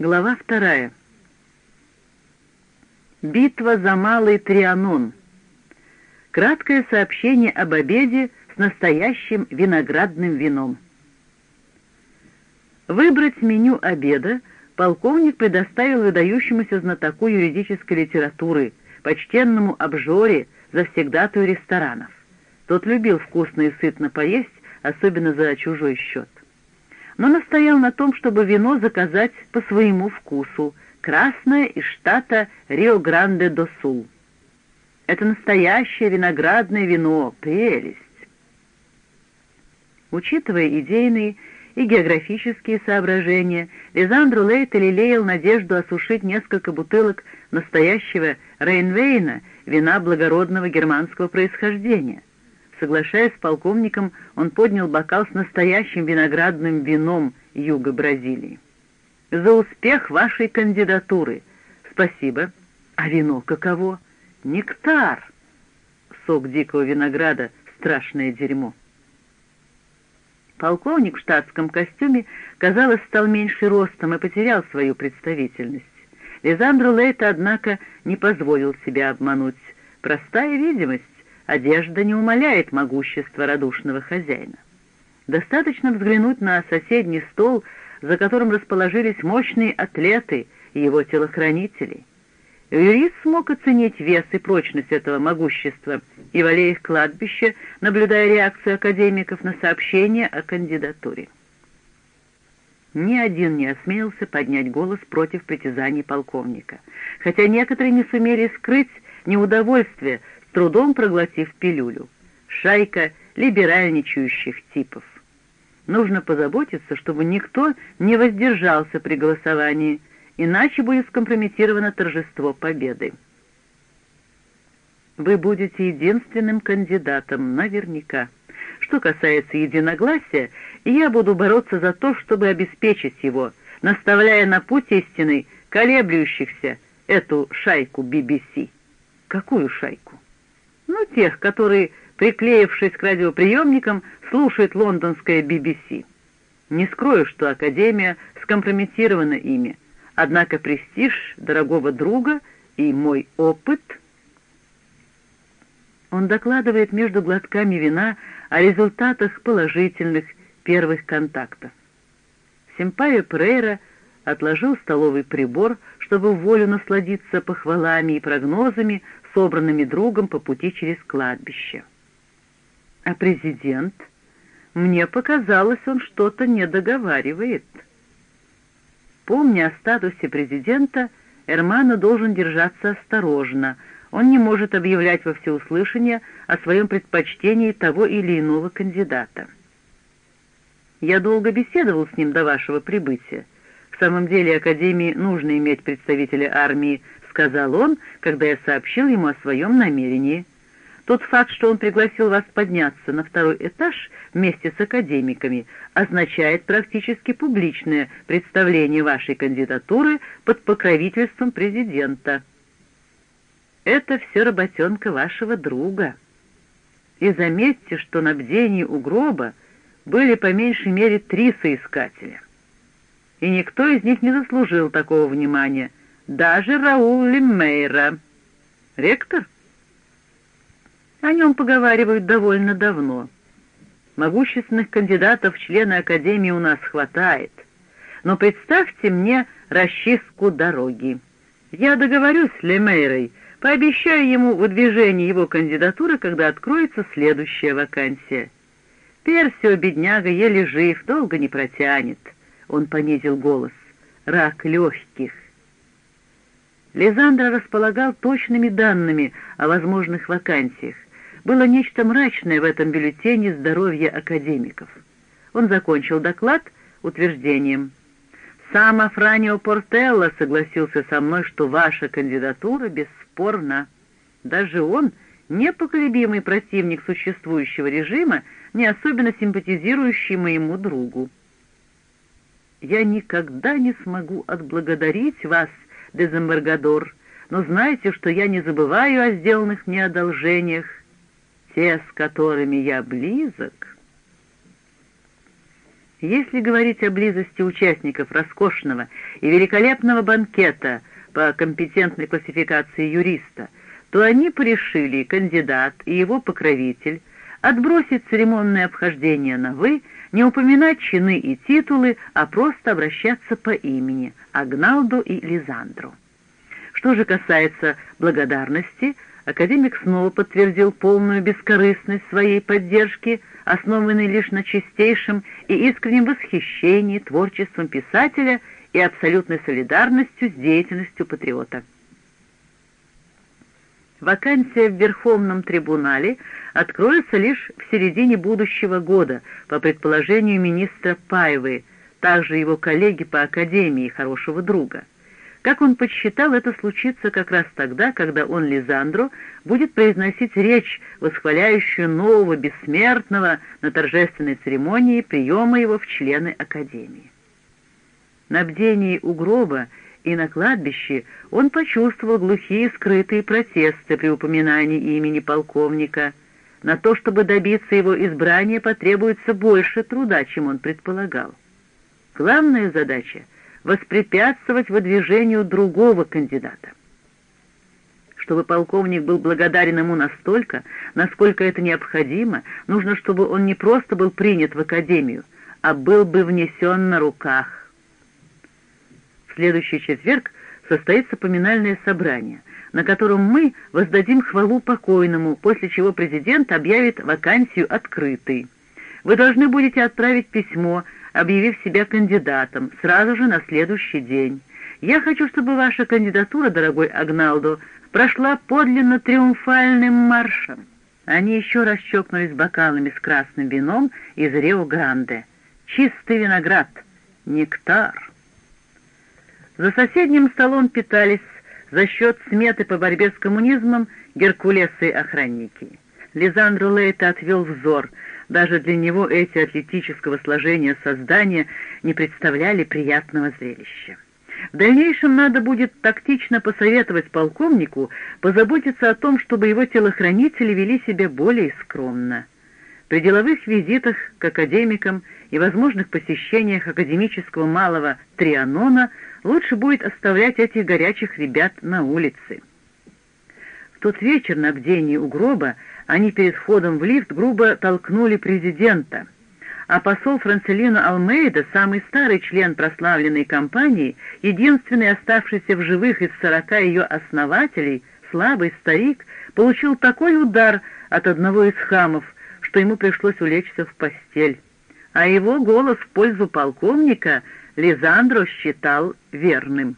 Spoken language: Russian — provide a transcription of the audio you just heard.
Глава вторая. Битва за Малый Трианон. Краткое сообщение об обеде с настоящим виноградным вином. Выбрать меню обеда полковник предоставил выдающемуся знатоку юридической литературы, почтенному обжоре, завсегдатую ресторанов. Тот любил вкусно и сытно поесть, особенно за чужой счет но настоял на том, чтобы вино заказать по своему вкусу, красное из штата Рио-Гранде-до-Сул. Это настоящее виноградное вино, прелесть. Учитывая идейные и географические соображения, Лизандру Лейта лелеял надежду осушить несколько бутылок настоящего Рейнвейна, вина благородного германского происхождения. Соглашаясь с полковником, он поднял бокал с настоящим виноградным вином юга Бразилии. «За успех вашей кандидатуры!» «Спасибо. А вино каково?» «Нектар!» Сок дикого винограда — страшное дерьмо. Полковник в штатском костюме, казалось, стал меньше ростом и потерял свою представительность. Лизандру Лейта, однако, не позволил себя обмануть. Простая видимость, одежда не умаляет могущества радушного хозяина. Достаточно взглянуть на соседний стол, за которым расположились мощные атлеты и его телохранители. Юрист смог оценить вес и прочность этого могущества и в аллеях кладбища, наблюдая реакцию академиков на сообщение о кандидатуре. Ни один не осмелился поднять голос против притязаний полковника, хотя некоторые не сумели скрыть неудовольствие трудом проглотив пилюлю. Шайка либеральничающих типов. Нужно позаботиться, чтобы никто не воздержался при голосовании, иначе будет скомпрометировано торжество победы. Вы будете единственным кандидатом, наверняка. Что касается единогласия, я буду бороться за то, чтобы обеспечить его, наставляя на путь истины колеблющихся эту шайку BBC. Какую шайку? Ну, тех, которые, приклеившись к радиоприемникам, слушают лондонское BBC. Не скрою, что Академия скомпрометирована ими, однако престиж дорогого друга и мой опыт... Он докладывает между глотками вина о результатах положительных первых контактов. Симпайо Прейра отложил столовый прибор, чтобы волю насладиться похвалами и прогнозами собранными другом по пути через кладбище. А президент? Мне показалось, он что-то не договаривает. Помня о статусе президента, Эрмано должен держаться осторожно. Он не может объявлять во всеуслышание о своем предпочтении того или иного кандидата. Я долго беседовал с ним до вашего прибытия. В самом деле Академии нужно иметь представителя армии сказал он, когда я сообщил ему о своем намерении. Тот факт, что он пригласил вас подняться на второй этаж вместе с академиками, означает практически публичное представление вашей кандидатуры под покровительством президента. Это все работенка вашего друга. И заметьте, что на бдении у гроба были по меньшей мере три соискателя. И никто из них не заслужил такого внимания — даже Раул Лемейра. Ректор? О нем поговаривают довольно давно. Могущественных кандидатов в члены Академии у нас хватает. Но представьте мне расчистку дороги. Я договорюсь с Лемейрой, пообещаю ему выдвижение его кандидатуры, когда откроется следующая вакансия. Персио, бедняга, еле жив, долго не протянет. Он понизил голос. Рак легких. Лизандра располагал точными данными о возможных вакансиях. Было нечто мрачное в этом бюллетене здоровья академиков. Он закончил доклад утверждением. «Сам Афранио Портелло согласился со мной, что ваша кандидатура бесспорна. Даже он, непоколебимый противник существующего режима, не особенно симпатизирующий моему другу. Я никогда не смогу отблагодарить вас Дезембаргадор, но знайте, что я не забываю о сделанных мне одолжениях, те, с которыми я близок». Если говорить о близости участников роскошного и великолепного банкета по компетентной классификации юриста, то они порешили, кандидат и его покровитель, отбросить церемонное обхождение на «вы», не упоминать чины и титулы, а просто обращаться по имени Агналдо и Лизандру. Что же касается благодарности, академик снова подтвердил полную бескорыстность своей поддержки, основанной лишь на чистейшем и искреннем восхищении творчеством писателя и абсолютной солидарностью с деятельностью патриота. Вакансия в Верховном трибунале откроется лишь в середине будущего года, по предположению министра Паевы, также его коллеги по академии, хорошего друга. Как он подсчитал, это случится как раз тогда, когда он, Лизандро, будет произносить речь, восхваляющую нового бессмертного на торжественной церемонии приема его в члены Академии. На бдении у гроба и на кладбище он почувствовал глухие скрытые протесты при упоминании имени полковника. На то, чтобы добиться его избрания, потребуется больше труда, чем он предполагал. Главная задача — воспрепятствовать выдвижению другого кандидата. Чтобы полковник был благодарен ему настолько, насколько это необходимо, нужно, чтобы он не просто был принят в академию, а был бы внесен на руках следующий четверг состоится поминальное собрание, на котором мы воздадим хвалу покойному, после чего президент объявит вакансию открытой. Вы должны будете отправить письмо, объявив себя кандидатом, сразу же на следующий день. Я хочу, чтобы ваша кандидатура, дорогой Агналдо, прошла подлинно триумфальным маршем. Они еще раз щелкнулись бокалами с красным вином из Рио-Гранде. Чистый виноград, нектар. За соседним столом питались за счет сметы по борьбе с коммунизмом геркулесы и охранники. Лизандро Лейта отвел взор. Даже для него эти атлетического сложения создания не представляли приятного зрелища. В дальнейшем надо будет тактично посоветовать полковнику позаботиться о том, чтобы его телохранители вели себя более скромно. При деловых визитах к академикам и возможных посещениях академического малого Трианона – лучше будет оставлять этих горячих ребят на улице. В тот вечер на бдении у гроба они перед входом в лифт грубо толкнули президента, а посол Францелино Алмейда, самый старый член прославленной компании, единственный оставшийся в живых из сорока ее основателей, слабый старик, получил такой удар от одного из хамов, что ему пришлось улечься в постель. А его голос в пользу полковника — Лизандро считал верным.